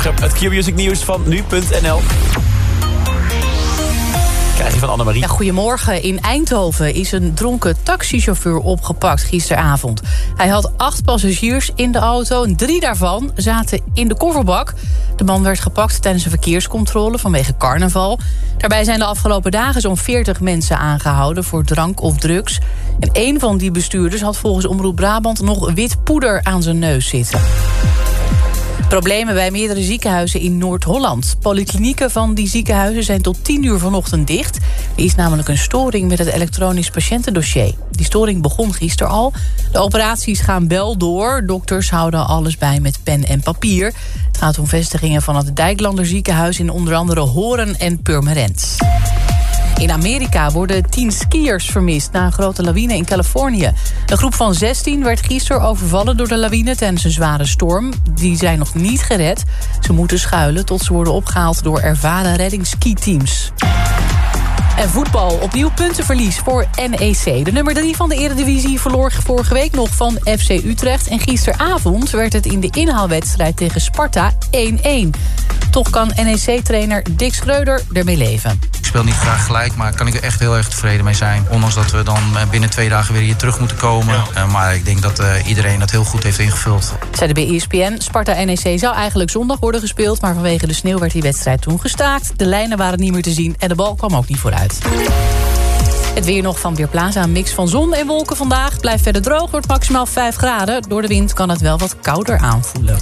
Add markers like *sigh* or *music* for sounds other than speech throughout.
Het Q-Music nieuws van nu.nl. Krijg je van Annemarie. Ja, goedemorgen. In Eindhoven is een dronken taxichauffeur opgepakt gisteravond. Hij had acht passagiers in de auto en drie daarvan zaten in de kofferbak. De man werd gepakt tijdens een verkeerscontrole vanwege carnaval. Daarbij zijn de afgelopen dagen zo'n 40 mensen aangehouden voor drank of drugs. En een van die bestuurders had volgens Omroep Brabant nog wit poeder aan zijn neus zitten. Problemen bij meerdere ziekenhuizen in Noord-Holland. Polyklinieken van die ziekenhuizen zijn tot 10 uur vanochtend dicht. Er is namelijk een storing met het elektronisch patiëntendossier. Die storing begon gisteren al. De operaties gaan wel door. Dokters houden alles bij met pen en papier. Het gaat om vestigingen van het Dijklander ziekenhuis... in onder andere Horen en Purmerend. In Amerika worden tien skiers vermist na een grote lawine in Californië. Een groep van 16 werd gisteren overvallen door de lawine tijdens een zware storm. Die zijn nog niet gered. Ze moeten schuilen tot ze worden opgehaald door ervaren reddingskiteams. En voetbal, opnieuw puntenverlies voor NEC. De nummer 3 van de Eredivisie verloor vorige week nog van FC Utrecht. En gisteravond werd het in de inhaalwedstrijd tegen Sparta 1-1. Toch kan NEC-trainer Dick Schreuder ermee leven. Ik speel niet graag gelijk, maar kan ik er echt heel erg tevreden mee zijn. Ondanks dat we dan eh, binnen twee dagen weer hier terug moeten komen. Uh, maar ik denk dat uh, iedereen dat heel goed heeft ingevuld. Zeiden bij ESPN. Sparta-NEC zou eigenlijk zondag worden gespeeld... maar vanwege de sneeuw werd die wedstrijd toen gestaakt. De lijnen waren niet meer te zien en de bal kwam ook niet vooruit. Het weer nog van Weerplaza. Een mix van zon en wolken vandaag. Blijft verder droog, wordt maximaal 5 graden. Door de wind kan het wel wat kouder aanvoelen.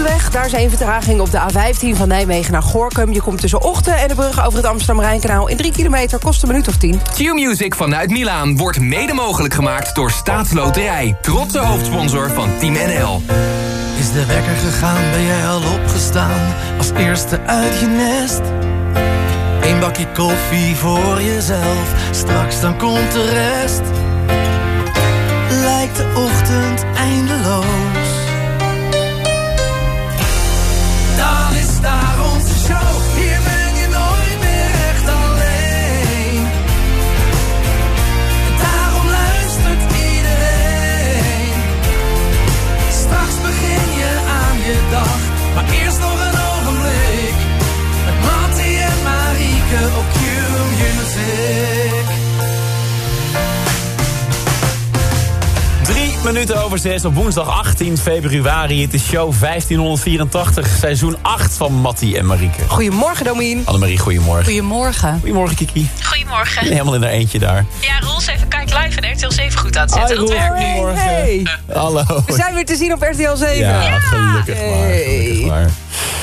Op de weg, daar zijn vertraging op de A15 van Nijmegen naar Gorkum. Je komt tussen Ochten en de brug over het Amsterdam-Rijnkanaal... in 3 kilometer, kost een minuut of 10. Q-Music vanuit Milaan wordt mede mogelijk gemaakt door Staatsloterij. Trotse hoofdsponsor van Team NL. Is de wekker gegaan, ben jij al opgestaan? Als eerste uit je nest? Eén bakje koffie voor jezelf, straks dan komt de rest. Lijkt de ochtend eindeloos. Daar onze show, hier ben je nooit meer echt alleen. Daarom luistert iedereen. Straks begin je aan je dag, maar eerst nog een ogenblik. Met Mattie en Marieke op Q-Music. Minuten over zes op woensdag 18 februari. Het is show 1584, seizoen 8 van Mattie en Marieke. Goedemorgen, Domien. Annemarie, goedemorgen. Goedemorgen. Goedemorgen, Kiki. Goedemorgen. Helemaal in haar eentje daar. Ja, Roel is even Kijk Live en RTL 7 goed aan het zetten. Hi, dat werkt nu. Hey. Hallo. We zijn weer te zien op RTL 7. Ja, gelukkig maar. Hey. Gelukkig maar.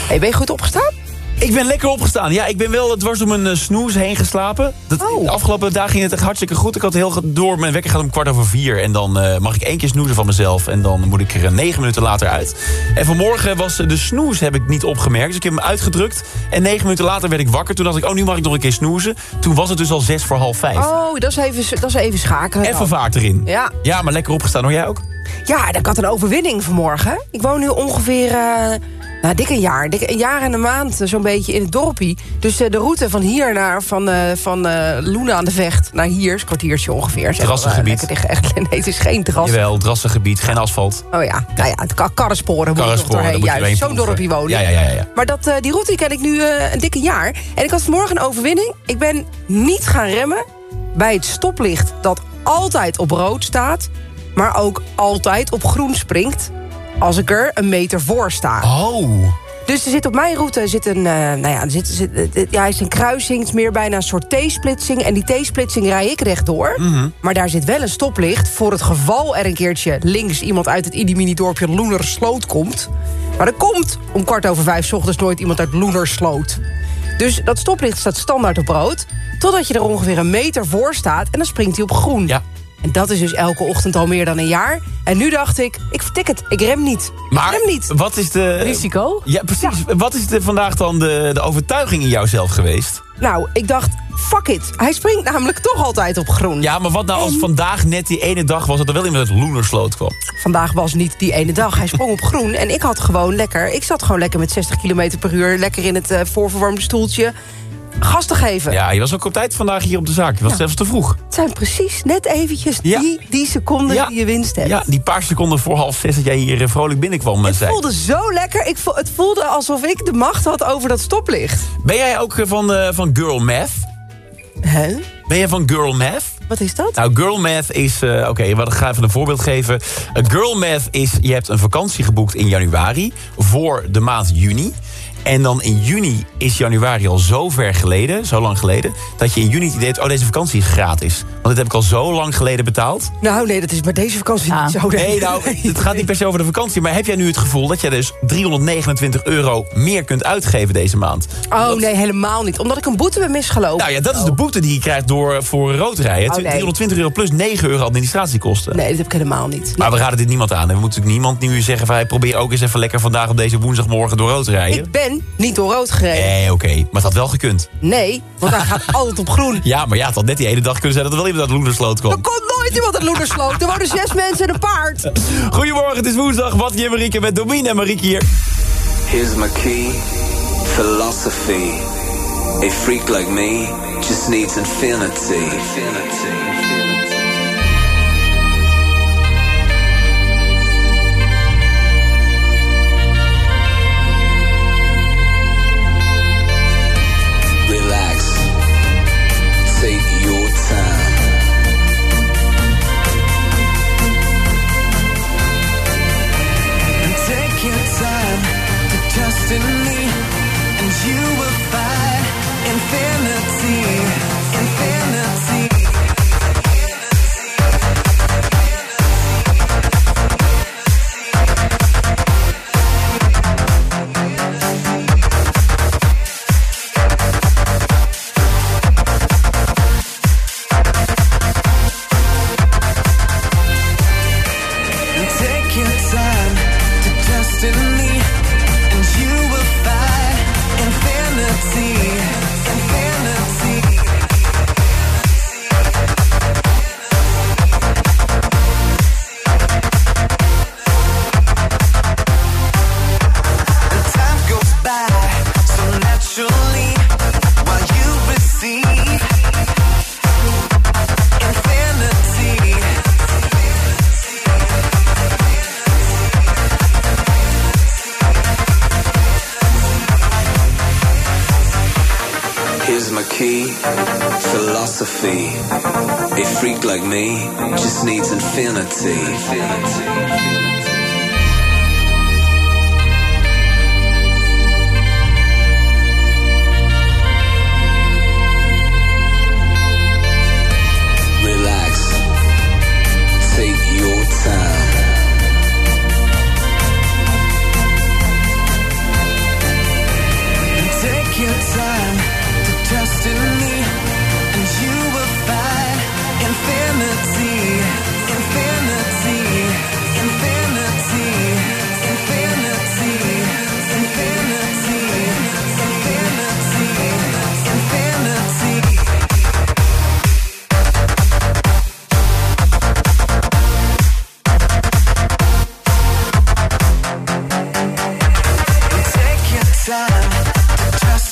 Hey, ben je goed opgestaan? Ik ben lekker opgestaan. Ja, ik ben wel dwars om een eh, snoes heen geslapen. Dat, Oh. De afgelopen dagen ging het echt hartstikke goed. Ik had heel door. Mijn wekker gaat om kwart over vier. En dan eh, mag ik één keer snoezen van mezelf. En dan moet ik er eh, negen minuten later uit. En vanmorgen was de snoes heb ik niet opgemerkt. Dus ik heb hem uitgedrukt. En negen minuten later werd ik wakker. Toen dacht ik, oh, nu mag ik nog een keer snoezen. Toen was het dus al zes voor half vijf. Oh, dat is even, dat is even schakelen. dan. Even vaart erin. Ja. Ja, maar lekker opgestaan. Hoor jij ook? Ja, ik had een overwinning vanmorgen. Ik woon nu ongeveer, nou, dik een jaar. Dik een jaar en een maand eh, zo'n beetje in het dorpie. Dus eh, de route van hier naar, van, eh van Loenen aan de Vecht naar hier... is een kwartiertje ongeveer. Zeg, tegen- echt, *laughs* nee, het is geen terras. Jawel, het rassengebied, geen asfalt. Oh ja, nou ja, het ka- karrensporen moet je nog Karrensporen, doorheen. moet je Juist, doorheen zo'n dorpje wonen. Ja, ja, ja, ja. Maar dat, die route ken ik nu een dikke jaar. En ik had vanmorgen een overwinning. Ik ben niet gaan remmen bij het stoplicht dat altijd op rood staat... maar ook altijd op groen springt als ik er een meter voor sta. Oh. Dus er zit op mijn route zit een, eh, nou ja, er zit, zit, eh, ja, is een kruising, het is meer bijna een soort T-splitsing. En die T-splitsing rij ik rechtdoor. Mhm. Maar daar zit wel een stoplicht voor het geval er een keertje links iemand uit het Idimini-dorpje Loenersloot komt. Maar er komt om kwart over vijf 's ochtends nooit iemand uit Loenersloot. Dus dat stoplicht staat standaard op rood. Totdat je er ongeveer een meter voor staat en dan springt hij op groen. Ja. En dat is dus elke ochtend al meer dan een jaar. En nu dacht ik, ik vertik het, ik rem niet. Maar ik rem niet. wat is de... Risico? Ja, precies. Wat is de, vandaag dan de, de overtuiging in jouzelf geweest? Nou, ik dacht, fuck it. Hij springt namelijk toch altijd op groen. Ja, maar wat nou als En- vandaag net die ene dag was... dat er wel iemand uit Loenersloot kwam? Vandaag was niet die ene dag. Hij sprong op groen en ik had gewoon lekker... Ik zat gewoon lekker met 60 km per uur... lekker in het eh, voorverwarmde stoeltje... gas te geven. Ja, je was ook op tijd vandaag hier op de zaak. Je was zelfs te vroeg. Het zijn precies net eventjes Ja. die, die seconden Ja. die je winst hebt. Ja, die paar seconden voor half zes dat jij hier eh, vrolijk binnenkwam. eh, Het zei. voelde zo lekker. Ik vo- het voelde alsof ik de macht had over dat stoplicht. Ben jij ook eh, van, eh, van Girl Math? Hè? Ben jij van Girl Math? Wat is dat? Nou, girl math is... Oké, we ga even een voorbeeld geven. Girl math is... Je hebt een vakantie geboekt in januari... voor de maand juni. En dan in juni is januari al zo ver geleden... zo lang geleden... dat je in juni het idee hebt... oh, deze vakantie is gratis. Want dit heb ik al zo lang geleden betaald. Nou nee, dat is maar deze vakantie Ah. niet zo. Nee, nou, *laughs* het gaat niet per se over de vakantie... maar heb jij nu het gevoel dat je dus 329 euro meer kunt uitgeven deze maand? Oh nee, helemaal niet. Omdat ik een boete ben misgelopen. Nou ja, dat is de boete die je krijgt door, voor rood rijden. Oh, nee. 320 euro plus 9 euro administratiekosten. Nee, dat heb ik helemaal niet. Maar we raden dit niemand aan. En we moeten natuurlijk niemand nu zeggen... van hey, probeer ook eens even lekker vandaag op deze woensdagmorgen door rood te rijden. Ik ben niet door rood gereden. Nee, oké. Maar het had wel gekund. Nee, want hij gaat *laughs* altijd op groen. Ja, maar ja, het had net die ene dag kunnen zijn... dat er wel iemand uit Loenersloot Er kwam. komt nooit iemand uit Loedersloot. Er wonen zes mensen en een paard. Goedemorgen, het is woensdag. Wat je Marieke met Domine en Marieke hier. Here's my key, philosophy. A freak like me just needs infinity. infinity.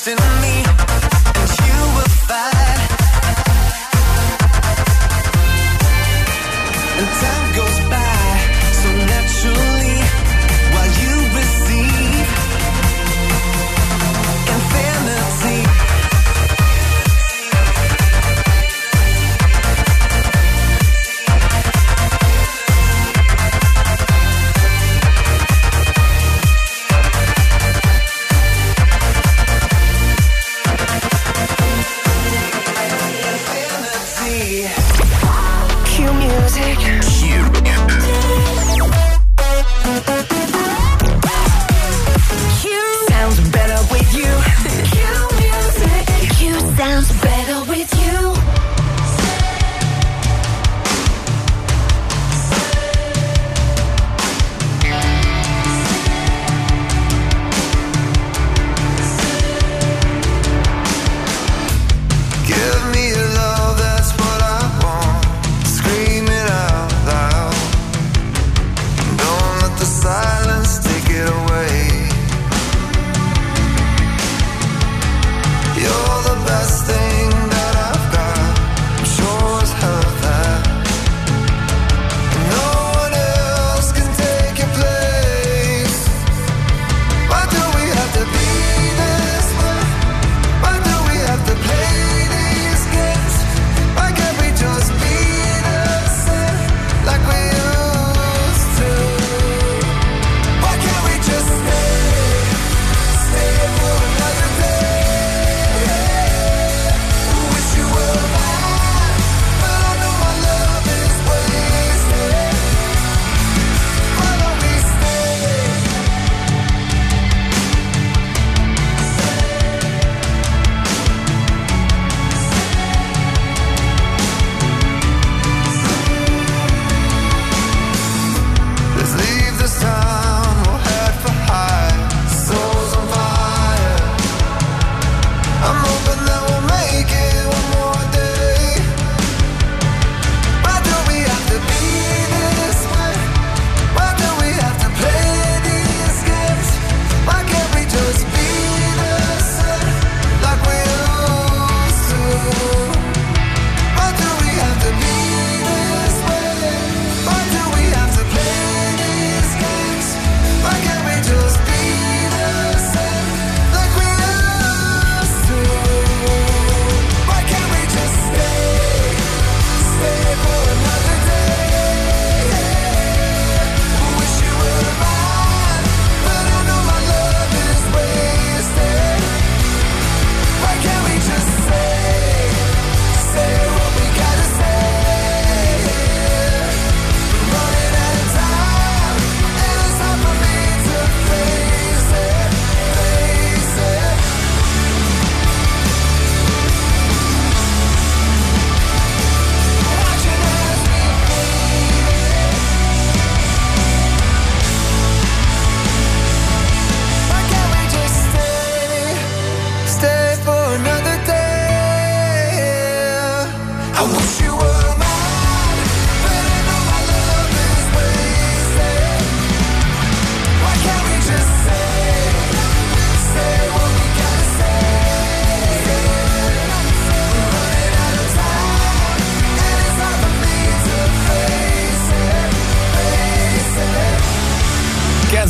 In me,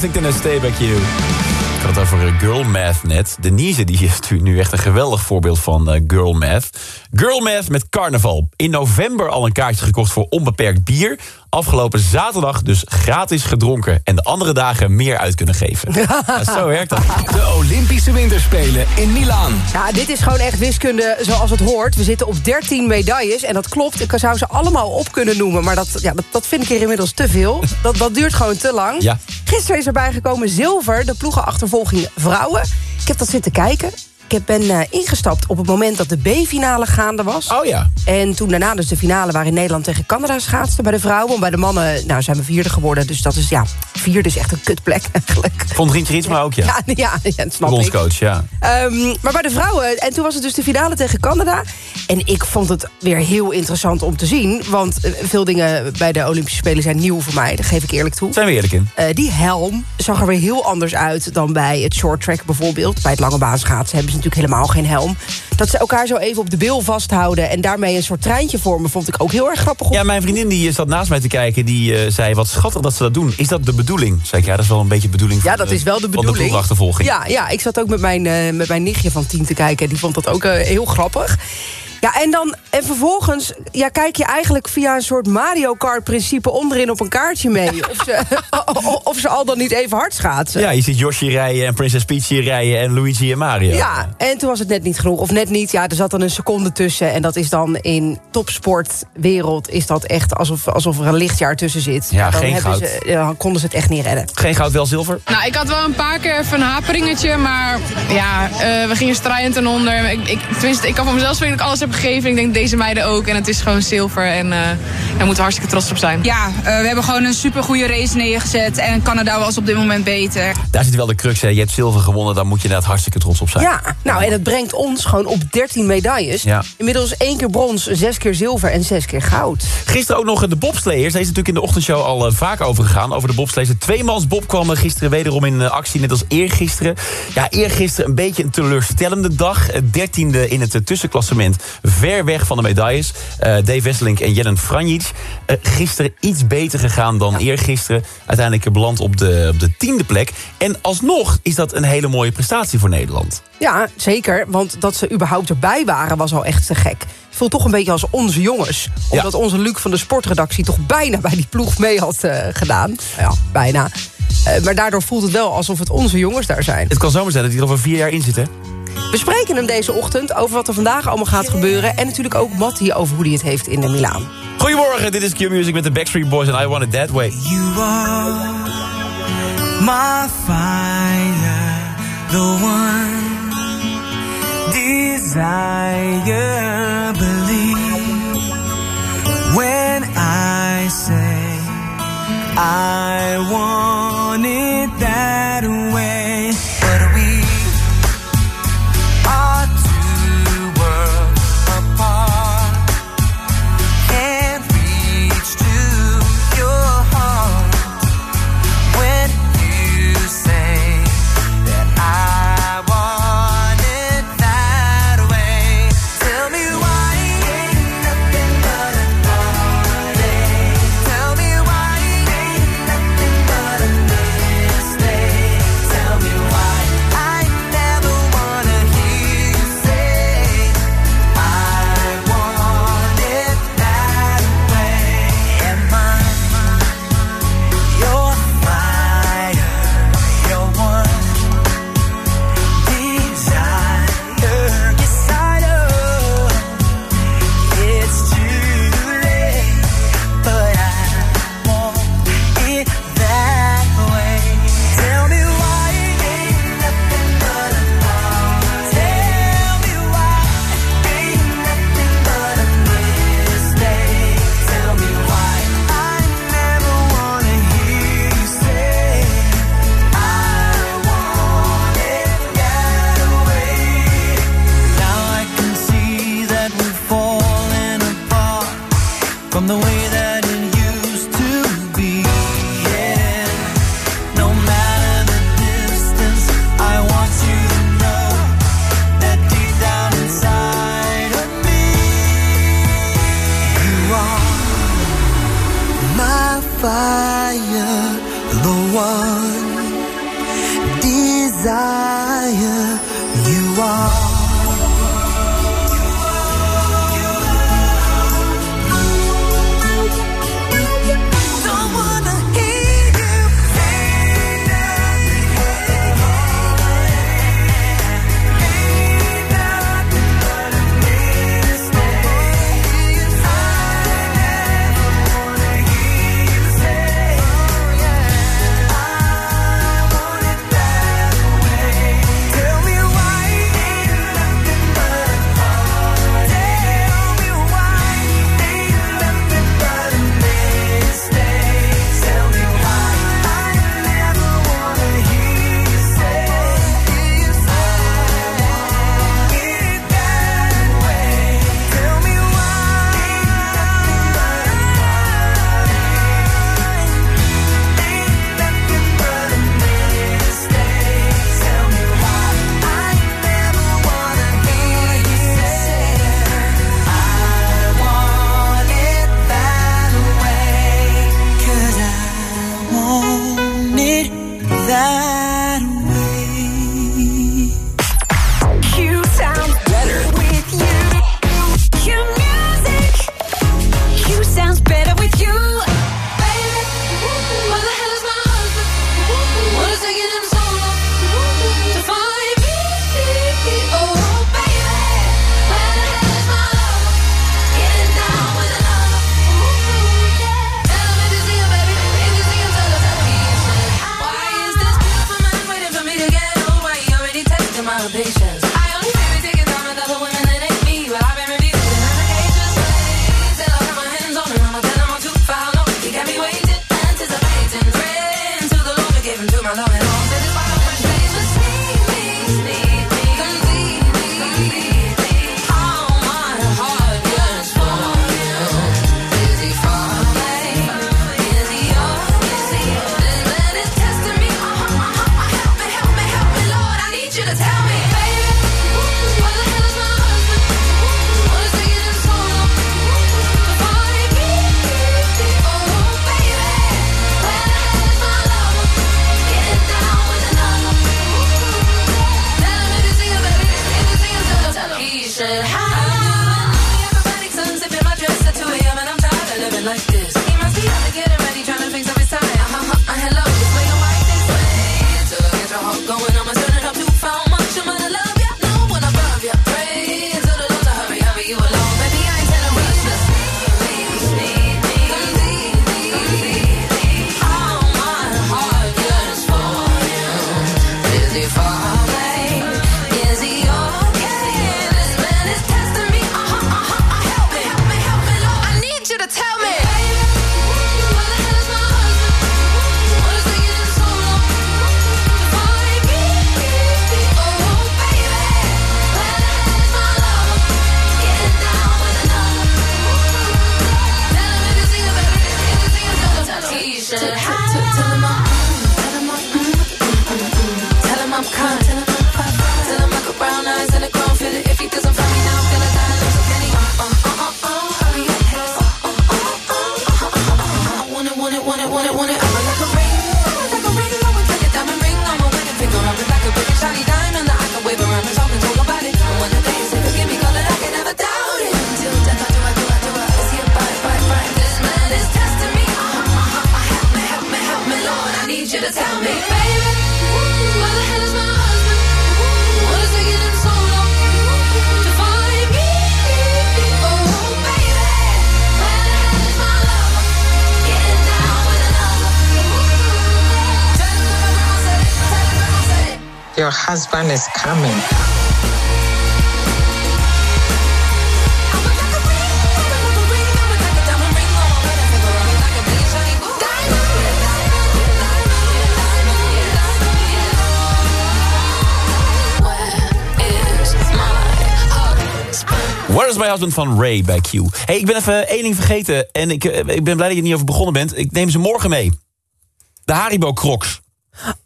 Kensington en Stay Back You. Ik had het over eh, girl math net. Denise die is nu echt een geweldig voorbeeld van eh, girl math. Girl math met carnaval. In november al een kaartje gekocht voor onbeperkt bier. Afgelopen zaterdag dus gratis gedronken. En de andere dagen meer uit kunnen geven. *laughs* Ja, zo werkt dat. De Olympische Winterspelen in Milaan. Ja, dit is gewoon echt wiskunde zoals het hoort. We zitten op 13 medailles en dat klopt. Ik zou ze allemaal op kunnen noemen, maar dat, ja, dat, dat vind ik hier inmiddels te veel. *laughs* Dat, dat duurt gewoon te lang. Ja. Gisteren is erbij gekomen zilver, de ploegenachtervolging vrouwen. Ik heb dat zitten kijken. Ik ben eh, ingestapt op het moment dat de B-finale gaande was. Oh ja. En toen daarna dus de finale waarin Nederland tegen Canada schaatste bij de vrouwen. En bij de mannen nou, zijn we vierde geworden. Dus dat is, ja, vierde is echt een kutplek *laughs* eigenlijk. Vond Rientje Rietsma ook, ja. Ja, ja, *laughs* ja dat snap ik. Bondscoach, ja. Ehm, maar bij de vrouwen, en toen was het dus de finale tegen Canada. En ik vond het weer heel interessant om te zien. Want eh, veel dingen bij de Olympische Spelen zijn nieuw voor mij. Dat geef ik eerlijk toe. Zijn we eerlijk in. Eh, die helm zag er weer heel anders uit dan bij het short track bijvoorbeeld. Bij het lange baanschaatsen hebben ze natuurlijk helemaal geen helm. Dat ze elkaar zo even op de bil vasthouden... en daarmee een soort treintje vormen, vond ik ook heel erg grappig. Ja, mijn vriendin die zat naast mij te kijken. Die eh, zei, wat schattig dat ze dat doen. Is dat de bedoeling? Zei ik, ja, dat is wel een beetje de bedoeling van, Ja, dat is wel de van bedoeling. de ploegachtervolging. Ja, ja, ik zat ook met mijn, eh, met mijn nichtje van tien te kijken. Die vond dat ook eh, heel grappig. Ja, en dan en vervolgens ja, kijk je eigenlijk via een soort Mario Kart principe onderin op een kaartje mee. *laughs* Of ze, *laughs* of ze al dan niet even hard schaatsen. Ja, je ziet Yoshi rijden en Princess Peach hier rijden en Luigi en Mario. Ja, en toen was het net niet genoeg. Of net niet, ja, er zat dan een seconde tussen. En dat is dan in topsportwereld... is dat echt alsof, alsof er een lichtjaar tussen zit. Ja, dan geen hebben goud. Ze, dan konden ze het echt niet redden. Geen goud, wel zilver? Nou, ik had wel een paar keer even een haperingetje, maar ja, eh, we gingen strijdend ten onder. Ik, ik, tenminste, ik kan van mezelf spreken dat ik alles heb gegeven. Ik denk deze meiden ook. En het is gewoon zilver en eh daar moeten we hartstikke trots op zijn. Ja, eh, we hebben gewoon een supergoeie race neergezet. En Canada was op dit moment beter. Daar zit wel de crux, hè. Je hebt zilver gewonnen, daar moet je inderdaad hartstikke trots op zijn. Ja, nou, en dat brengt ons gewoon op 13 medailles. Ja. Inmiddels één keer brons, zes keer zilver en zes keer goud. Gisteren ook nog de bobsleiers. Daar is natuurlijk in de ochtendshow al eh, vaak over gegaan. Over de bobsleiers. De tweemansbob kwam eh, gisteren wederom in actie. Net als eergisteren. Ja, eergisteren een beetje een teleurstellende dag. Dertiende in het tussenklassement. Ver weg van de medailles. Eh, Dave Wesseling en Jellen Franjic. Eh, gisteren iets beter gegaan dan eergisteren. Uiteindelijk beland op de, op de tiende plek. En alsnog is dat een hele mooie prestatie voor Nederland. Ja, zeker. Want dat ze überhaupt erbij waren was al echt te gek. Het voelt toch een beetje als onze jongens. Omdat onze Luc van de sportredactie toch bijna bij die ploeg mee had eh, gedaan. Ja, bijna. Eh, maar daardoor voelt het wel alsof het onze jongens daar zijn. Het kan zomaar zijn dat hij er over vier jaar in zit, hè? We spreken hem deze ochtend over wat er vandaag allemaal gaat gebeuren. En natuurlijk ook Mattie over hoe hij het heeft in de Milaan. Goedemorgen, dit is Q-Music met de Backstreet Boys en I Want It That Way. You are my fire, the one desire. Believe when I say I want it that Your husband is coming. Where is my husband van Ray bij Q. Hey, ik ben even één ding vergeten. En ik, eh, ik ben blij dat je er niet over begonnen bent. Ik neem ze morgen mee. De Haribo Crocs.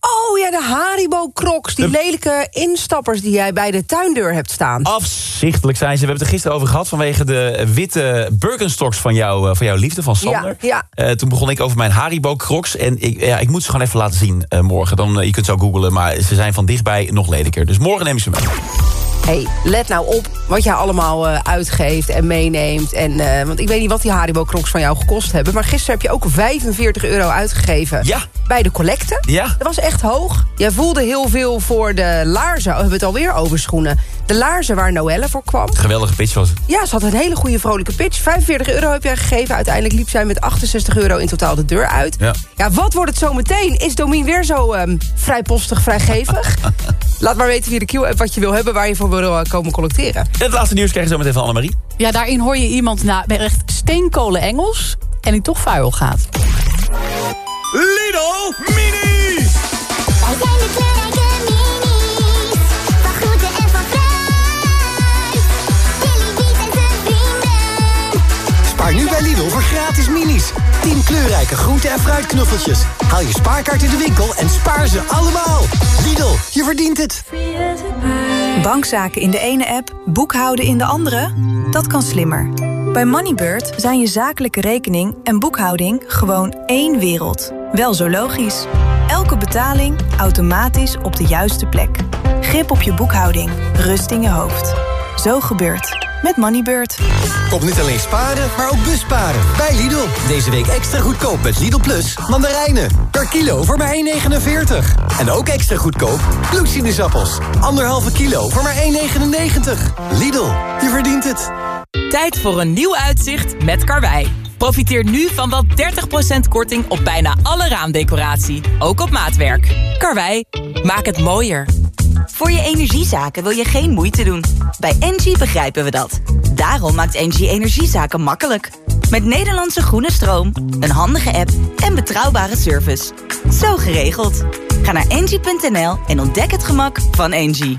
Oh ja, de Haribo-crocs. Die lelijke instappers die jij bij de tuindeur hebt staan. Afzichtelijk zijn ze. We hebben het er gisteren over gehad... vanwege de witte Birkenstocks van, jou, eh, van jouw liefde, van Sander. Ja, Eh, toen begon ik over mijn Haribo crocs. En ik, ja, ik moet ze gewoon even laten zien eh, morgen. Dan, je kunt zo googlen, maar ze zijn van dichtbij nog lelijker. Dus morgen neem ik ze mee. hey, let nou op wat jij allemaal uitgeeft en meeneemt. En, want ik weet niet wat die Haribo-crocs van jou gekost hebben... maar gisteren heb je ook 45 euro uitgegeven Ja. Bij de collecte. Ja. Dat was echt hoog. Jij voelde heel veel voor de laarzen. Oh, we hebben het alweer over schoenen. De laarzen waar Noelle voor kwam. Geweldige pitch was het. Ja, ze had een hele goede vrolijke pitch. 45 euro heb jij gegeven. Uiteindelijk liep zij met 68 euro in totaal de deur uit. Ja. Ja, wat wordt het zo meteen? Is Domien weer zo ehm, vrijpostig, vrijgevig? *laughs* Laat maar weten via de Q-app wat je wil hebben... waar je voor wil eh, komen collecteren. Het laatste nieuws krijg je zo meteen van Annemarie. Ja, daarin hoor je iemand na echt steenkolen Engels... en die toch vuil gaat. Lidl Mini! Wij zijn de kleurrijke minis. Van groente en van fruit. En zijn vrienden. Spaar nu bij Lidl voor gratis minis. 10 kleurrijke groente- en fruitknuffeltjes. Haal je spaarkaart in de winkel en spaar ze allemaal. Lidl, je verdient het. Bankzaken in de ene app, boekhouden in de andere? Dat kan slimmer. Bij Moneybird zijn je zakelijke rekening en boekhouding gewoon één wereld. Wel zo logisch. Elke betaling automatisch op de juiste plek. Grip op je boekhouding, rust in je hoofd. Zo gebeurt met Moneybird. Kom niet alleen sparen, maar ook busparen. Bij Lidl. Deze week extra goedkoop met Lidl Plus mandarijnen. Per kilo voor maar 1,49. En ook extra goedkoop bloedsinusappels. Anderhalve kilo voor maar 1,99. Lidl, je verdient het. Tijd voor een nieuw uitzicht met Karwei. Profiteer nu van wel 30% korting op bijna alle raamdecoratie. Ook op maatwerk. Karwei, maak het mooier. Voor je energiezaken wil je geen moeite doen. Bij Engie begrijpen we dat. Daarom maakt Engie energiezaken makkelijk. Met Nederlandse groene stroom, een handige app en betrouwbare service. Zo geregeld. Ga naar engie.nl en ontdek het gemak van Engie.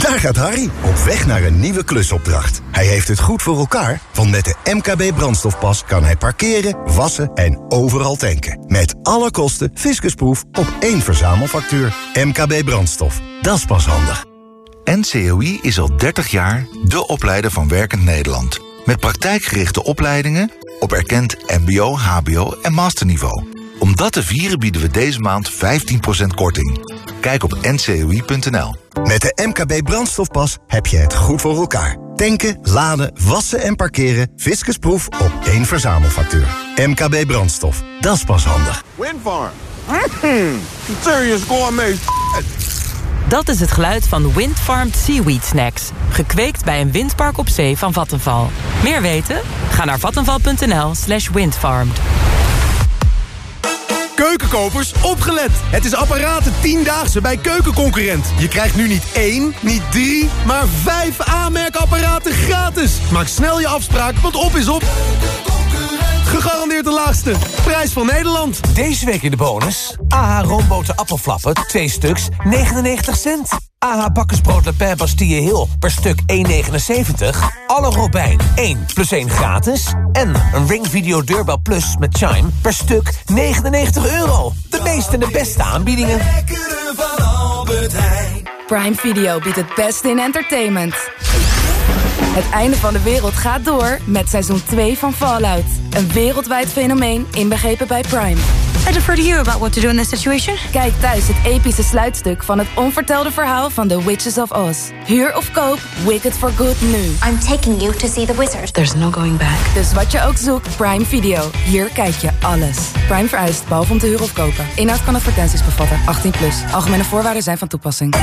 Daar gaat Harry, op weg naar een nieuwe klusopdracht. Hij heeft het goed voor elkaar, want met de MKB brandstofpas kan hij parkeren, wassen en overal tanken. Met alle kosten fiscusproef op één verzamelfactuur. MKB brandstof, dat is pas handig. NCOI is al 30 jaar de opleider van Werkend Nederland. Met praktijkgerichte opleidingen op erkend mbo, hbo en masterniveau. Om dat te vieren bieden we deze maand 15% korting. Kijk op ncoi.nl. Met de MKB brandstofpas heb je het goed voor elkaar. Tanken, laden, wassen en parkeren, fiscusproef op één verzamelfactuur. MKB brandstof, dat is pas handig. Windfarm. Mm, serious gourmet Dat is het geluid van Windfarmed Seaweed Snacks. Gekweekt bij een windpark op zee van Vattenval. Meer weten? Ga naar vattenval.nl slash windfarmed. Keukenkopers, opgelet! Het is apparaten 10-daagse bij Keukenconcurrent. Je krijgt nu niet één, niet drie, maar vijf aanmerkapparaten gratis. Maak snel je afspraak, want op is op. Gegarandeerd de laagste. Prijs van Nederland. Deze week in de bonus. AH roomboten appelflappen, 2 stuks, 99 cent. AH bakkersbrood Le Pen Bastille Hill per stuk 1,79. Alle Robijn 1 plus 1 gratis. En een Ring Video Deurbel Plus met Chime per stuk 99 euro. De meeste en de beste aanbiedingen. Prime Video biedt het beste in entertainment. Het einde van de wereld gaat door met seizoen 2 van Fallout. Een wereldwijd fenomeen inbegrepen bij Prime. I defer to you about what to do in this situation. Kijk thuis het epische sluitstuk van het onvertelde verhaal van The Witches of Oz. Huur of koop Wicked for Good nu. I'm taking you to see the wizard. There's no going back. Dus wat je ook zoekt, Prime Video. Hier kijk je alles. Prime vereist, behalve om te huren of kopen. Inhoud kan advertenties bevatten. 18 plus. Algemene voorwaarden zijn van toepassing.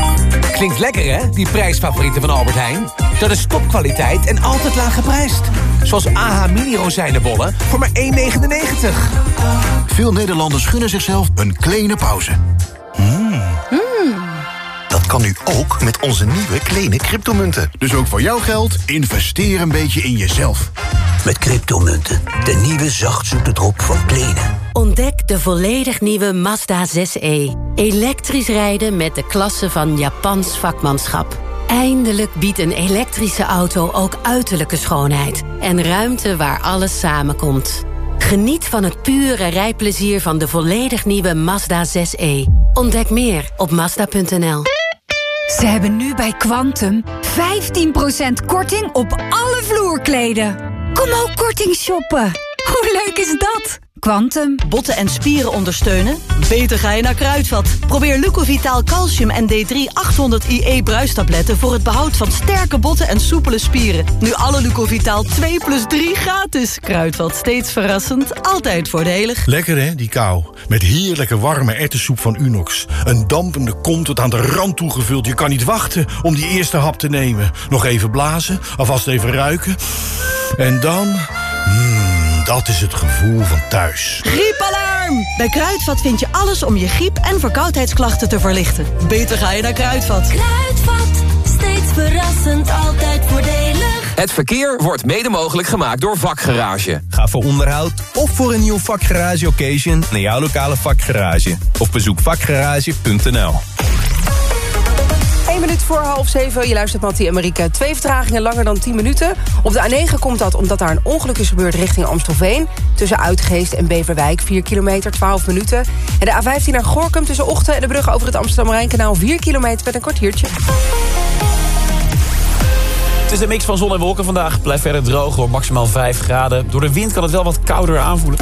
Klinkt lekker hè, die prijsfavorieten van Albert Heijn? Dat is topkwaliteit en altijd laag geprijsd. Zoals AH mini rozijnenbollen voor maar 1,99. Veel Nederlanders gunnen zichzelf een kleine pauze. Hmm. Dat kan kan nu ook met onze nieuwe kleine cryptomunten. Dus ook voor jouw geld, investeer een beetje in jezelf. Met cryptomunten, de nieuwe zachtzoete drop van Plenen. Ontdek de volledig nieuwe Mazda 6e. Elektrisch rijden met de klasse van Japans vakmanschap. Eindelijk biedt een elektrische auto ook uiterlijke schoonheid. En ruimte waar alles samenkomt. Geniet van het pure rijplezier van de volledig nieuwe Mazda 6e. Ontdek meer op Mazda.nl. Ze hebben nu bij Quantum 15% korting op alle vloerkleden. Kom ook korting shoppen. Hoe leuk is dat? Quantum. Botten en spieren ondersteunen? Beter ga je naar Kruidvat. Probeer Lucovitaal Calcium en D3 800 IE bruistabletten... voor het behoud van sterke botten en soepele spieren. Nu alle Lucovitaal 2 plus 3 gratis. Kruidvat, steeds verrassend, altijd voordelig. Lekker hè, die kou. Met heerlijke warme erwtensoep van Unox. Een dampende kom tot aan de rand toegevuld. Je kan niet wachten om die eerste hap te nemen. Nog even blazen, alvast even ruiken. En dan... Dat is het gevoel van thuis. Griepalarm! Bij Kruidvat vind je alles om je griep- en verkoudheidsklachten te verlichten. Beter ga je naar Kruidvat. Kruidvat, steeds verrassend, altijd voordelig. Het verkeer wordt mede mogelijk gemaakt door Vakgarage. Ga voor onderhoud of voor een nieuw vakgarage occasion naar jouw lokale vakgarage. Of bezoek vakgarage.nl. 1 minuut voor half zeven. Je luistert Mattie en Marieke. Twee vertragingen langer dan 10 minuten. Op de A9 komt dat omdat daar een ongeluk is gebeurd richting Amstelveen. Tussen Uitgeest en Beverwijk. 4 kilometer, 12 minuten. En de A15 naar Gorkum tussen Ochten en de brug over het Amsterdam-Rijnkanaal. 4 kilometer met een kwartiertje. Het is een mix van zon en wolken vandaag. Blijft verder droog hoor, maximaal 5 graden. Door de wind kan het wel wat kouder aanvoelen.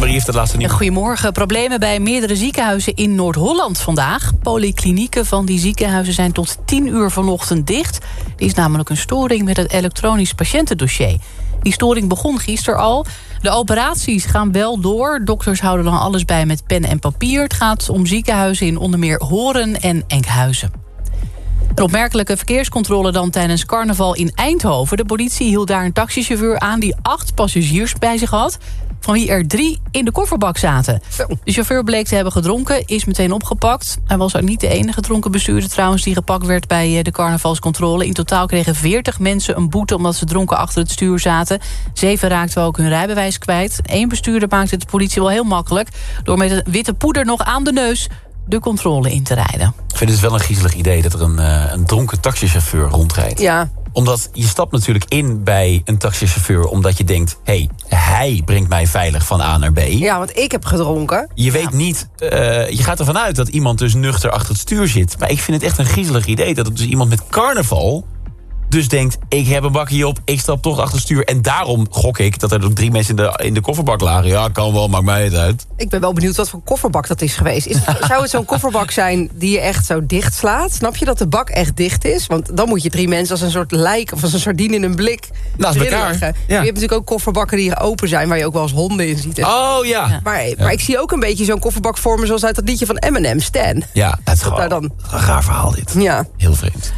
Laatste nieuws. Goedemorgen. Problemen bij meerdere ziekenhuizen in Noord-Holland vandaag. Polyklinieken van die ziekenhuizen zijn tot 10 uur vanochtend dicht. Er is namelijk een storing met het elektronisch patiëntendossier. Die storing begon gisteren al. De operaties gaan wel door. Dokters houden dan alles bij met pen en papier. Het gaat om ziekenhuizen in onder meer Horen en Enkhuizen. Een opmerkelijke verkeerscontrole dan tijdens carnaval in Eindhoven. De politie hield daar een taxichauffeur aan die acht passagiers bij zich had... van wie er drie in de kofferbak zaten. De chauffeur bleek te hebben gedronken, is meteen opgepakt. Hij was ook niet de enige dronken bestuurder trouwens... die gepakt werd bij eh, de carnavalscontrole. In totaal kregen 40 mensen een boete omdat ze dronken achter het stuur zaten. Zeven raakten ook hun rijbewijs kwijt. Eén bestuurder maakte de politie wel heel makkelijk... door met een witte poeder nog aan de neus de controle in te rijden. Ik vind het wel een griezelig idee dat er een, eh, een dronken taxichauffeur rondrijdt. Ja. Omdat je stapt natuurlijk in bij een taxichauffeur... omdat je denkt, hé, hey, hij brengt mij veilig van A naar B. Ja, want ik heb gedronken. Je weet niet, eh, je gaat ervan uit dat iemand dus nuchter achter het stuur zit. Maar ik vind het echt een griezelig idee dat het dus iemand met carnaval... dus denkt, ik heb een bakje op, ik stap toch achter het stuur. En daarom gok ik dat er drie mensen in de, in de kofferbak lagen. Ja, kan wel, maakt mij het uit. Ik ben wel benieuwd wat voor kofferbak dat is geweest. Is, *laughs* zou het zo'n kofferbak zijn die je echt zo dicht slaat? Snap je dat de bak echt dicht is? Want dan moet je drie mensen als een soort lijk... of als een sardine in een blik Naast elkaar, ja. Je hebt natuurlijk ook kofferbakken die open zijn... waar je ook wel eens honden in ziet. Oh ja. Maar, maar ik zie ook een beetje zo'n kofferbak vormen... zoals uit dat liedje van Eminem, Stan. Ja, het is Dat gewoon dan... een raar verhaal dit. Ja. Heel vreemd.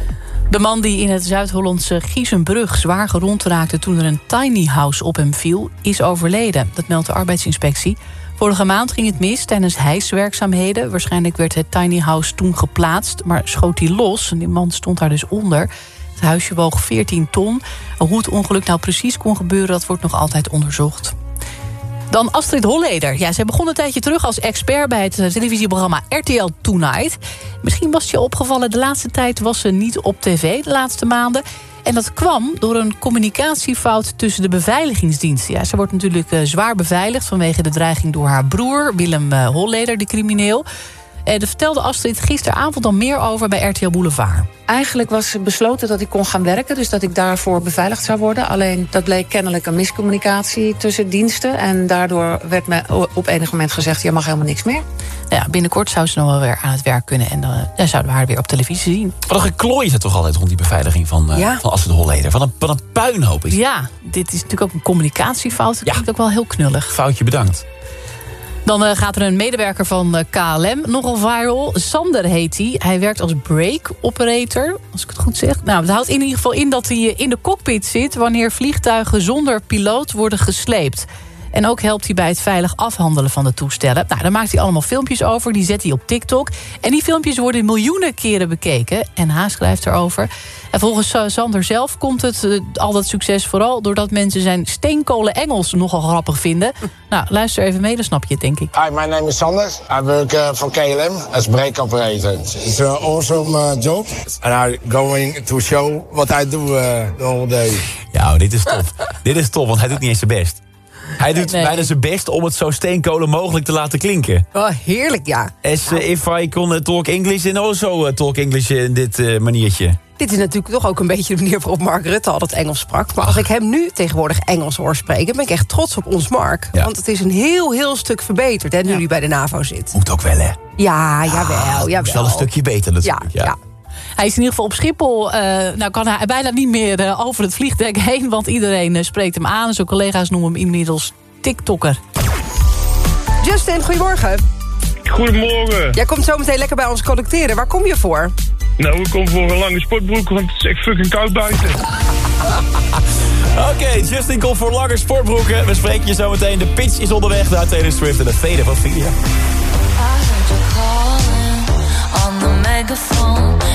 De man die in het Zuid-Hollandse Giezenbrug zwaar gewond raakte... toen er een tiny house op hem viel, is overleden. Dat meldt de arbeidsinspectie. Vorige maand ging het mis tijdens hijswerkzaamheden. Waarschijnlijk werd het tiny house toen geplaatst, maar schoot hij los. En die man stond daar dus onder. Het huisje woog 14 ton. Hoe het ongeluk nou precies kon gebeuren, dat wordt nog altijd onderzocht. Dan Astrid Holleder. Ja, zij begon een tijdje terug als expert bij het eh, televisieprogramma RTL Tonight. Misschien was je opgevallen, de laatste tijd was ze niet op tv, de laatste maanden. En dat kwam door een communicatiefout tussen de beveiligingsdiensten. Ja, ze wordt natuurlijk eh, zwaar beveiligd vanwege de dreiging door haar broer... Willem eh, Holleder, de crimineel. En daar vertelde Astrid gisteravond dan meer over bij RTL Boulevard. Eigenlijk was besloten dat ik kon gaan werken, dus dat ik daarvoor beveiligd zou worden. Alleen dat bleek kennelijk een miscommunicatie tussen diensten. En daardoor werd me op enig moment gezegd: je mag helemaal niks meer. Ja, binnenkort zou ze nog wel weer aan het werk kunnen. En dan, dan zouden we haar weer op televisie zien. Wat een geklooi is het toch altijd rond die beveiliging van, eh Ja. van Astrid Holleder. Van een, van een puinhoop is. Ja, dit is natuurlijk ook een communicatiefout. Dat klinkt ook wel heel knullig. Foutje bedankt. Dan eh, gaat er een medewerker van eh, KLM nogal viral. Sander heet hij. Hij werkt als brake operator, als ik het goed zeg. Nou, het houdt in ieder geval in dat hij eh, in de cockpit zit... wanneer vliegtuigen zonder piloot worden gesleept. En ook helpt hij bij het veilig afhandelen van de toestellen. Nou, daar maakt hij allemaal filmpjes over. Die zet hij op TikTok. En die filmpjes worden miljoenen keren bekeken. En Haas schrijft erover. En volgens eh, Sander zelf komt het, eh, al dat succes vooral... doordat mensen zijn steenkolen Engels nogal grappig vinden. *laughs* Nou, luister even mee, dan snap je het, denk ik. Hi, my name is Sander. I work uh, for KLM as brake operator. It's an awesome uh, job. And I'm going to show what I do uh, the whole day. Ja, dit is tof. *laughs* dit is tof, want hij doet niet eens zijn best. Hij doet Nee. bijna zijn best om het zo steenkolen mogelijk te laten klinken. Oh, heerlijk, ja. As uh, if I kon uh, talk English and also uh, talk English in dit uh, maniertje. Dit is natuurlijk toch ook een beetje de manier waarop Mark Rutte altijd Engels sprak. Maar als ik hem nu tegenwoordig Engels hoor spreken... ben ik echt trots op ons Mark. Want het is een heel, heel stuk verbeterd, hè, nu hij bij de NAVO zit. Moet ook wel, hè? Ja, jawel, Het jawel. is wel een stukje beter natuurlijk. Ja, ja. Hij is in ieder geval op Schiphol. eh, nou kan hij bijna niet meer eh, over het vliegdek *laughs* heen... want iedereen eh, spreekt hem aan. Zijn collega's noemen hem inmiddels TikToker. Justin, goedemorgen. Goedemorgen. Jij komt zo meteen lekker bij ons collecteren. Waar kom je voor? Nou, ik kom voor een lange sportbroek, want het is echt fucking koud buiten. *laughs* Oké, Justin komt voor lange sportbroeken. We spreken je zo meteen. De pitch is onderweg naar Taylor Swift en de vede van Filia. on the megaphone. You wanna see me all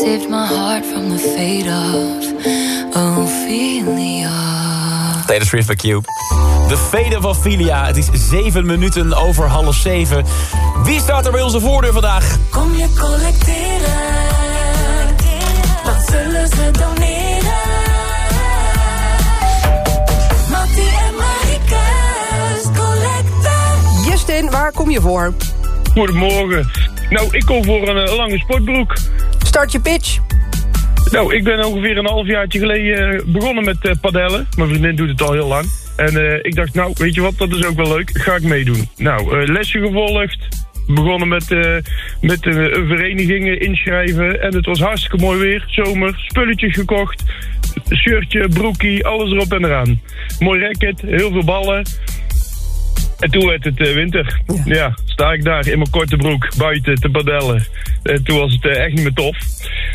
Saved my heart from the fate of Ophelia. Taylor Swift bij Cube. De Fede van Filia. Het is zeven minuten over half zeven. Wie staat er bij onze voordeur vandaag? Kom je collecteren? wat zullen ze doneren? Mattie en Marike's Collector. Justin, waar kom je voor? Goedemorgen. Nou, ik kom voor een eh, lange sportbroek. Start je pitch. Nou, ik ben ongeveer een halfjaartje geleden eh, begonnen met eh, padellen. Mijn vriendin doet het al heel lang. En eh, ik dacht, nou, weet je wat, dat is ook wel leuk. Ga ik meedoen. Nou, lesje gevolgd. Begonnen met, eh, met een vereniging inschrijven. En het was hartstikke mooi weer. Zomer. Spulletjes gekocht. Shirtje, broekie, alles erop en eraan. Mooi racket, heel veel ballen. En toen werd het eh, winter. Ja. sta ik daar in mijn korte broek buiten te padellen. En toen was het eh, echt niet meer tof.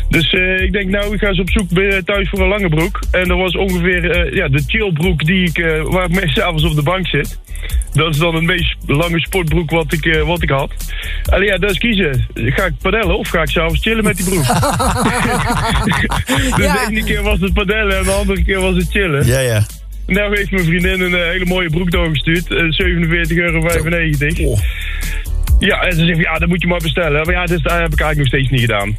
Dus eh, ik denk, nou, ik ga eens op zoek bij, thuis voor een lange broek. En dat was ongeveer eh, ja, de chillbroek die ik, eh, waar ik mee *laughs* s'avonds op de bank zit. Dat is dan het meest lange sportbroek wat ik, eh, wat ik had. Allee, ja, dat is kiezen. Ga ik padellen of ga ik s'avonds chillen met die broek? dus *laughs* *laughs* de ene keer was het padellen en de andere keer was het chillen. Ja, ja. Nou heeft mijn vriendin een eh, hele mooie broek doorgestuurd. eh, 47,95 euro. Ja, en ze zegt, ja, dat moet je maar bestellen. Maar ja, dus, dat heb ik eigenlijk nog steeds niet gedaan.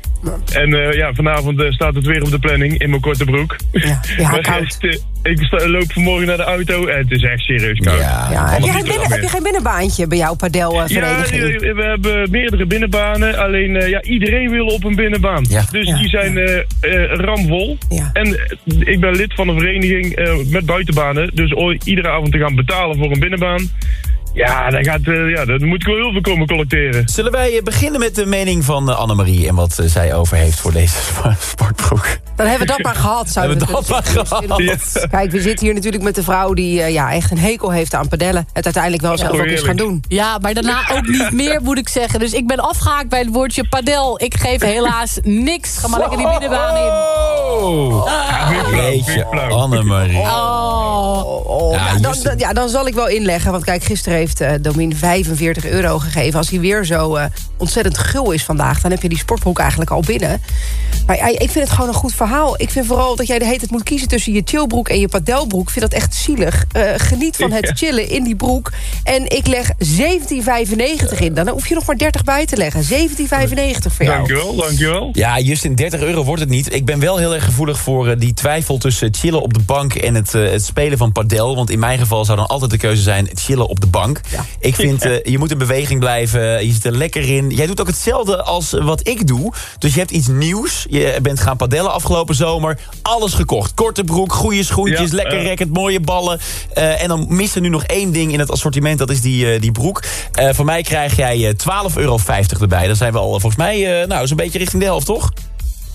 En eh, ja, vanavond eh, staat het weer op de planning in mijn korte broek. Ja, ja, *laughs* echt, eh, ik sta- loop vanmorgen naar de auto en het is echt serieus koud. Ja, heb, je geen binnen, heb je geen binnenbaantje bij jouw Ja, padelvereniging? die- we hebben meerdere binnenbanen. Alleen ja, ja, iedereen wil op een binnenbaan. Dus die zijn ramvol. En ik ben lid van een vereniging eh, met buitenbanen. Dus iedere avond te gaan betalen voor een binnenbaan. Ja, dan, gaat, eh, ja, dan moet ik wel heel veel komen collecteren. Zullen wij eh, beginnen met de mening van eh, Annemarie... en wat zij over heeft voor deze *laughs* sportbroek? Dan hebben we dat maar gehad. Zouden Hebben we dat maar gehad. *laughs* Kijk, we zitten hier natuurlijk met de vrouw die eh, ja, echt een hekel heeft aan padellen. Het uiteindelijk wel zelf ook is gaan doen. Ja, maar daarna ook niet *laughs* meer, moet ik zeggen. Dus ik ben afgehaakt bij het woordje padel. Ik geef helaas niks. Ga maar lekker die binnenbaan in. Oh, Jeetje, Annemarie. Oh, Ja, ja, dan- ja, dan zal ik wel inleggen. Want kijk, gisteren heeft eh Domin 45 euro gegeven. Als hij weer zo eh, ontzettend gul is vandaag... dan heb je die sportbroek eigenlijk al binnen. Maar ja, ik vind het gewoon een goed verhaal. Ik vind vooral dat jij de hele tijd moet kiezen tussen je chillbroek en je padelbroek. Ik vind dat echt zielig. Eh, geniet van het chillen in die broek. En ik leg 17,95 in. Dan hoef je nog maar 30 bij te leggen. 17,95 voor jou. Dankjewel, dankjewel. Ja, Justin, 30 euro wordt het niet. Ik ben wel heel erg gevoelig voor eh, die twijfel tussen chillen op de bank en het, eh, het spelen van padel. Want in mijn geval zou dan altijd de keuze zijn chillen op de bank. Ik vind, eh, je moet in beweging blijven. Je zit er lekker in. Jij doet ook hetzelfde als wat ik doe. Dus je hebt iets nieuws. Je bent gaan padellen afgelopen zomer. Alles gekocht. Korte broek, goede schoentjes, Ja, lekker eh. racket, mooie ballen. Eh, en dan mist er nu nog één ding in het assortiment. Dat is die, eh, die broek. Voor mij krijg jij eh, 12,50 euro erbij. Dan zijn we al volgens mij nou, zo'n beetje richting de helft, toch?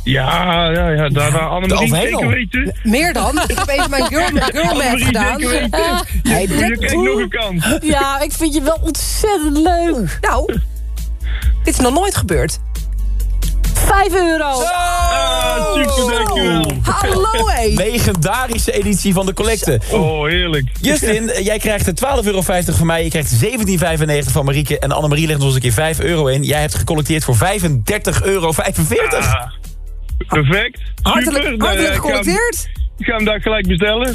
Ja, ja, ja. Annemarie zeker al. weten. Meer dan? Ik heb even mijn girl, *laughs* girl Annemarie gedaan. zeker weten. Hey, *laughs* Je dit- krijgt nog een kans. Ja, ik vind je wel ontzettend leuk. Nou, dit is nog nooit gebeurd. 5 euro. Ah, super, dankjewel. Hallo, hé. Legendarische editie van de collecte. Oh, heerlijk. Justin, *laughs* jij krijgt er 12,50 euro van mij. Je krijgt 17,95 van Marieke. En Annemarie legt nog eens een keer 5 euro in. Jij hebt gecollecteerd voor 35,45 euro. Ah, perfect. Hartelijk, Super. Nou, hartelijk gecollecteerd. Ik ga hem daar gelijk bestellen.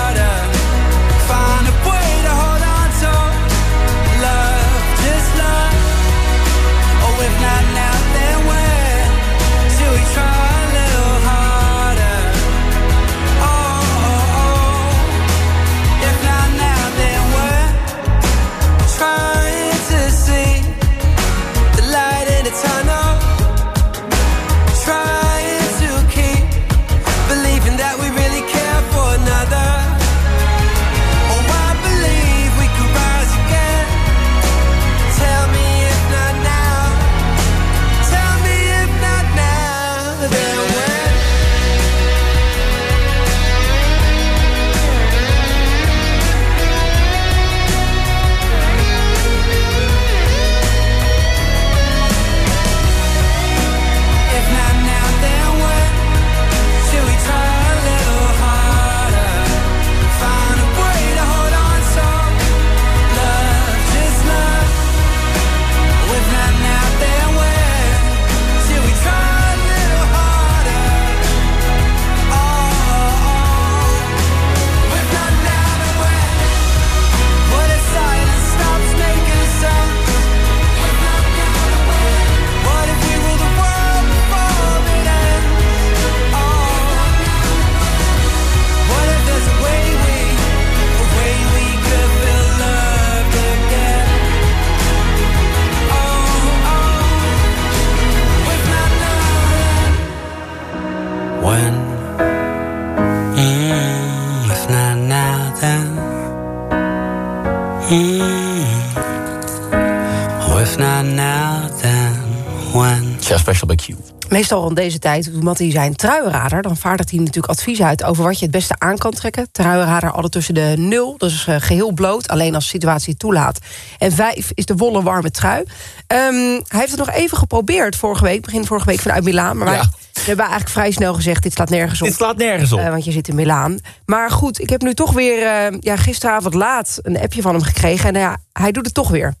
Meestal rond deze tijd doet Mattie zijn truienradar. Dan vaardigt hij natuurlijk advies uit over wat je het beste aan kan trekken. Truienradar altijd tussen de 0, dus eh, geheel bloot, alleen als de situatie toelaat. En 5 is de wollen warme trui. Ehm, hij heeft het nog even geprobeerd vorige week, begin vorige week vanuit Milaan. Maar wij we hebben eigenlijk vrij snel gezegd, dit slaat nergens op. Dit slaat nergens op. Eh, want je zit in Milaan. Maar goed, ik heb nu toch weer eh, ja, gisteravond laat een appje van hem gekregen. En nou ja, hij doet het toch weer.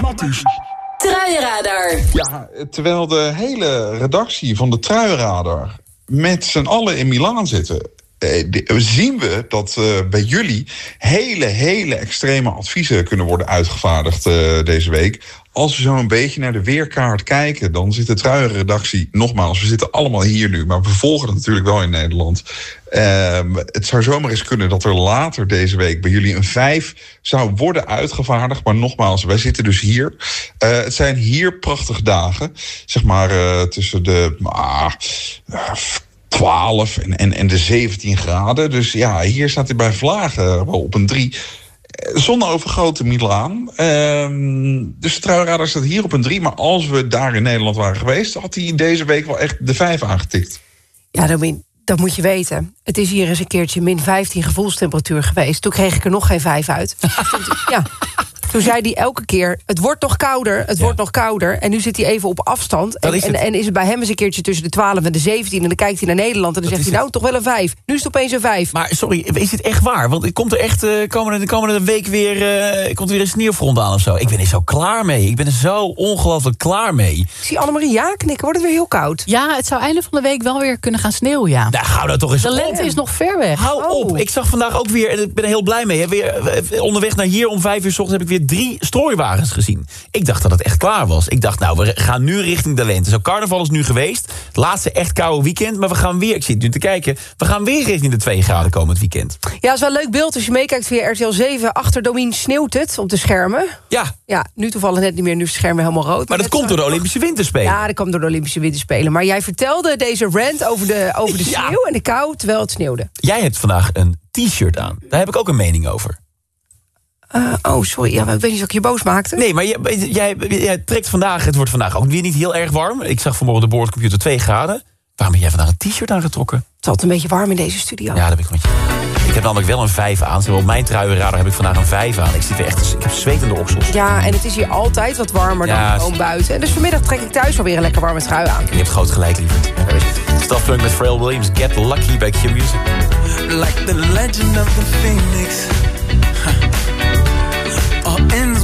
Matties. Truienradar. Ja, terwijl de hele redactie van de Truiradar met z'n allen in Milaan zitten... eh, zien we dat eh, bij jullie hele, hele extreme adviezen kunnen worden uitgevaardigd eh, deze week. Als we zo een beetje naar de weerkaart kijken, dan zit de truienredactie... nogmaals, we zitten allemaal hier nu, maar we volgen het natuurlijk wel in Nederland. Ehm, het zou zomaar eens kunnen dat er later deze week bij jullie een 5 zou worden uitgevaardigd. Maar nogmaals, wij zitten dus hier. Het zijn hier prachtige dagen. Zeg maar tussen de ah, 12 en, en, en de 17 graden. Dus ja, hier staat hij bij Vlagen op een 3. Zonovergoten Milaan. Ehm dus de trouwradar staat hier op een 3. Maar als we daar in Nederland waren geweest... had hij deze week wel echt de 5 aangetikt. Ja, Domien, dat moet je weten. Het is hier eens een keertje min 15 gevoelstemperatuur geweest. Toen kreeg ik er nog geen 5 uit. *laughs* ja. Toen zei hij elke keer, het wordt nog kouder, het wordt nog kouder. En nu zit hij even op afstand. En Dat is en, is het bij hem eens een keertje tussen de 12 en de 17... en dan kijkt hij naar Nederland en dan zegt hij, nou, toch wel een 5. Nu is het opeens een 5. Maar sorry, is dit echt waar? Want komt er echt eh, komende, de komende week weer, eh, komt er weer een sneeuwfront aan of zo? Ik ben er zo klaar mee. Ik ben er zo ongelooflijk klaar mee. Ik zie Annemarie ja knikken, wordt het weer heel koud. Ja, het zou einde van de week wel weer kunnen gaan sneeuwen, ja. Nou, hou nou toch eens De op. lente is nog ver weg. Hou op. Ik zag vandaag ook weer, en ik ben er heel blij mee... hè, weer, eh, onderweg naar hier om vijf uur s ochtends heb ik weer drie strooiwagens gezien. Ik dacht dat het echt klaar was. Ik dacht, nou, we gaan nu richting de lente. Zo, carnaval is nu geweest. Het laatste echt koude weekend. Maar we gaan weer, ik zit nu te kijken... we gaan weer richting de 2 graden komend weekend. Ja, is wel een leuk beeld als je meekijkt via RTL 7. Achter Domien sneeuwt het op de schermen. Ja. Ja, nu toevallig net niet meer, nu is het scherm weer helemaal rood. Maar dat komt door de Olympische Winterspelen. Ja, dat komt door de Olympische Winterspelen. Maar jij vertelde deze rant over de, over de *laughs* sneeuw en de kou, terwijl het sneeuwde. Jij hebt vandaag een t-shirt aan. Daar heb ik ook een mening over. Eh, oh, sorry, ja, ik weet niet of ik je boos maakte. Nee, maar jij, jij, jij trekt vandaag... Het wordt vandaag ook weer niet heel erg warm. Ik zag vanmorgen op de boordcomputer 2 graden. Waarom heb jij vandaag een t-shirt aangetrokken? Het is altijd een beetje warm in deze studio. Ja, dat ben ik met je. Ik heb namelijk wel een 5 aan. Terwijl op mijn truienradar heb ik vandaag een 5 aan. Ik, zit weer echt, ik heb zwetende oksels. Ja, en het is hier altijd wat warmer Ja, dan gewoon buiten. En dus vanmiddag trek ik thuis alweer een lekker warme trui aan. Je hebt groot gelijk, lieverd. Punk met Pharrell Williams. Get Lucky bij Q-Music. like the legend of the phoenix.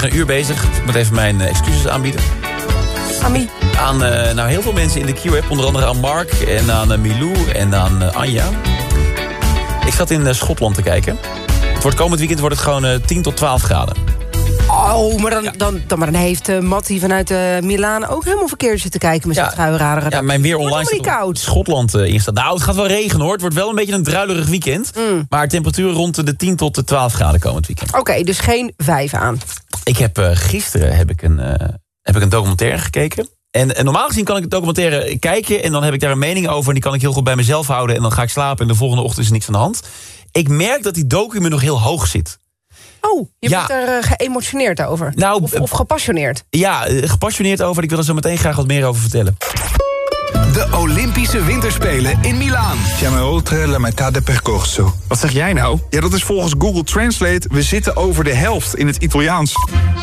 Zijn een uur bezig. Ik moet even mijn eh, excuses aanbieden. Ami. aan eh, nou, heel veel mensen in de Q-app. Onder andere aan Mark en aan eh, Milou en aan Anja. Ik zat in Schotland te kijken. Het wordt komend weekend wordt het gewoon eh, 10 tot 12 graden. Oh, maar dan, dan, dan, maar dan heeft uh, Mattie vanuit uh, Milaan ook helemaal verkeerd zitten kijken met zijn truienradar. Ja, mijn weer online staat koud. Schotland eh, in staat. Nou, het gaat wel regenen hoor. Het wordt wel een beetje een druilerig weekend. Mm. Maar temperatuur rond de 10 tot de 12 graden komend weekend. Oké, dus geen vijf aan. Ik heb gisteren heb ik, een, heb ik een documentaire gekeken. En, en normaal gezien kan ik het documentaire kijken... en dan heb ik daar een mening over... en die kan ik heel goed bij mezelf houden... en dan ga ik slapen en de volgende ochtend is er niks aan de hand. Ik merk dat die docu me nog heel hoog zit. Oh, je Ja. bent er uh, geëmotioneerd over. Nou, of, of gepassioneerd. Ja, eh, gepassioneerd over. Ik wil er zo meteen graag wat meer over vertellen. De Olympische Winterspelen in Milaan. Siamo oltre la metà del percorso. Wat zeg jij nou? Ja, dat is volgens Google Translate. We zitten over de helft in het Italiaans.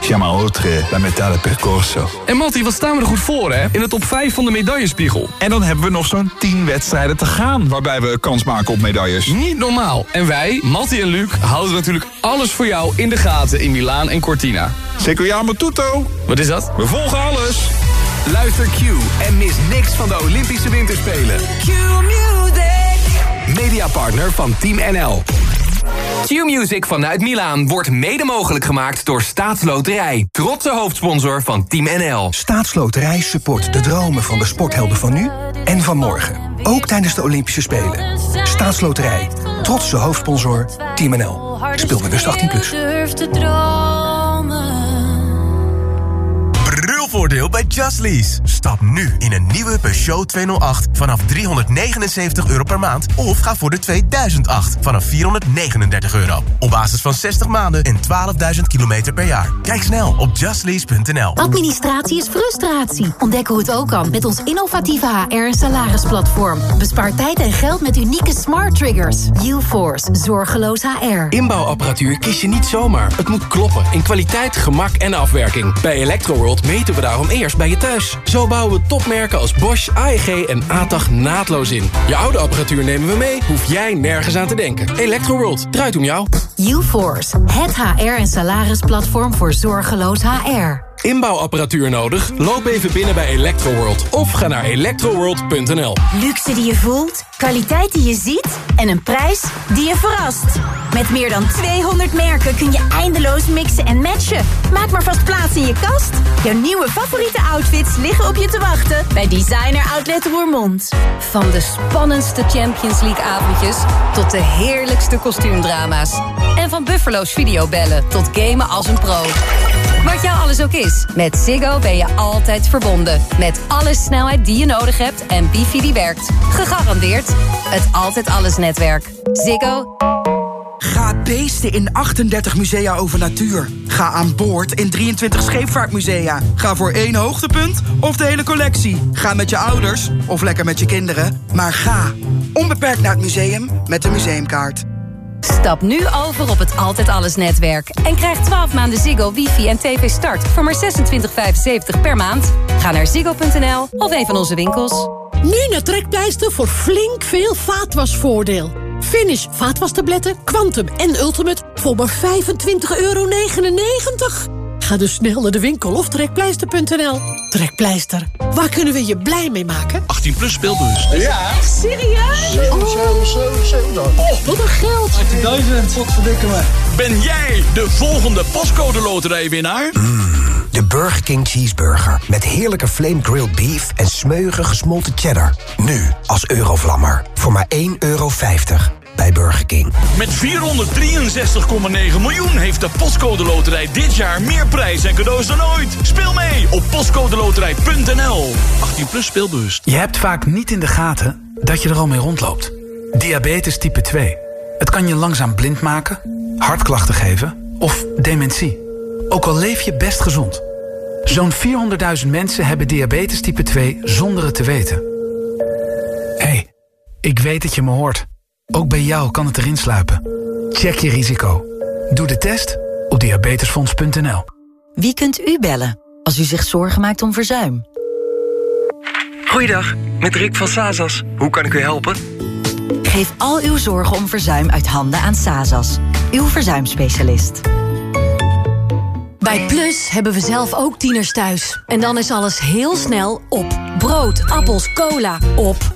Siamo oltre la metà del percorso. En Matti, wat staan we er goed voor, hè? In de top 5 van de medaillespiegel. En dan hebben we nog zo'n 10 wedstrijden te gaan... waarbij we kans maken op medailles. Niet normaal. En wij, Matti en Luc, houden natuurlijk alles voor jou in de gaten in Milaan en Cortina. Seguiamo tutto. Wat is dat? We volgen alles. Luister Q en mis niks van de Olympische Winterspelen. Q Music. Mediapartner van Team NL. Q-Music vanuit Milaan wordt mede mogelijk gemaakt door Staatsloterij. Trotse hoofdsponsor van Team NL. Staatsloterij support de dromen van de sporthelden van nu en van morgen. Ook tijdens de Olympische Spelen. Staatsloterij. Trotse hoofdsponsor Team NL. Speel bewust 18+. Plus. Brulvoordeel bij Just Lease. Stap nu in een nieuwe Peugeot 208 vanaf 379 euro per maand. Of ga voor de 2008 vanaf 439 euro. Op basis van 60 maanden en 12.000 kilometer per jaar. Kijk snel op justlease.nl. Administratie is frustratie. Ontdek hoe het ook kan met ons innovatieve HR- en salarisplatform. Bespaar tijd en geld met unieke smart triggers. UForce, zorgeloos HR. Inbouwapparatuur kies je niet zomaar. Het moet kloppen in kwaliteit, gemak en afwerking. Bij Electroworld meten we daarom eerst bij je thuis. Zo bouwen we topmerken als Bosch, AEG en ATAG naadloos in. Je oude apparatuur nemen we mee, hoef jij nergens aan te denken. Electroworld, draait om jou. UForce, het HR- en salarisplatform voor zorgeloos HR. Inbouwapparatuur nodig? Loop even binnen bij Electroworld of ga naar electroworld.nl. Luxe die je voelt, kwaliteit die je ziet en een prijs die je verrast. Met meer dan 200 merken kun je eindeloos mixen en matchen. Maak maar vast plaats in je kast. Jouw nieuwe favoriete outfits liggen op je te wachten bij Designer Outlet Roermond. Van de spannendste Champions League avondjes tot de heerlijkste kostuumdrama's. En van Buffalo's videobellen tot gamen als een pro. Wat jou alles ook is, met Ziggo ben je altijd verbonden. Met alle snelheid die je nodig hebt en wifi die werkt. Gegarandeerd het Altijd Alles netwerk. Ziggo. Ga beesten in 38 musea over natuur. Ga aan boord in 23 scheepvaartmusea. Ga voor één hoogtepunt of de hele collectie. Ga met je ouders of lekker met je kinderen. Maar ga onbeperkt naar het museum met de museumkaart. Stap nu over op het Altijd Alles netwerk. En krijg 12 maanden Ziggo, wifi en tv start voor maar 26,75 per maand. Ga naar ziggo.nl of een van onze winkels. Nu naar Trekpleister voor flink veel vaatwasvoordeel. Finish vaatwastabletten, Quantum en Ultimate voor maar 25,99 euro. Ga dus snel naar de winkel of trekpleister.nl. Trekpleister, waar kunnen we je blij mee maken? 18 plus speelbus. Ja. Serieus? Oh, wat een geld. 18.000, wat verdikken we. Ben jij de volgende pascode loterijwinnaar? De Burger King Cheeseburger. Met heerlijke flame grilled beef en smeuige gesmolten cheddar. Nu als Eurovlammer. Voor maar 1,50 euro bij Burger King. Met 463,9 miljoen heeft de Postcode Loterij dit jaar meer prijs en cadeaus dan ooit. Speel mee op postcodeloterij.nl. 18 plus speelbewust. Je hebt vaak niet in de gaten dat je er al mee rondloopt. Diabetes type 2. Het kan je langzaam blind maken, hartklachten geven of dementie. Ook al leef je best gezond. Zo'n 400.000 mensen hebben diabetes type 2 zonder het te weten. Hé, hey, ik weet dat je me hoort. Ook bij jou kan het erin sluipen. Check je risico. Doe de test op diabetesfonds.nl. Wie kunt u bellen als u zich zorgen maakt om verzuim? Goeiedag, met Rick van Sazas. Hoe kan ik u helpen? Geef al uw zorgen om verzuim uit handen aan Sazas, uw verzuimspecialist. Bij Plus hebben we zelf ook tieners thuis. En dan is alles heel snel op. Brood, appels, cola, op.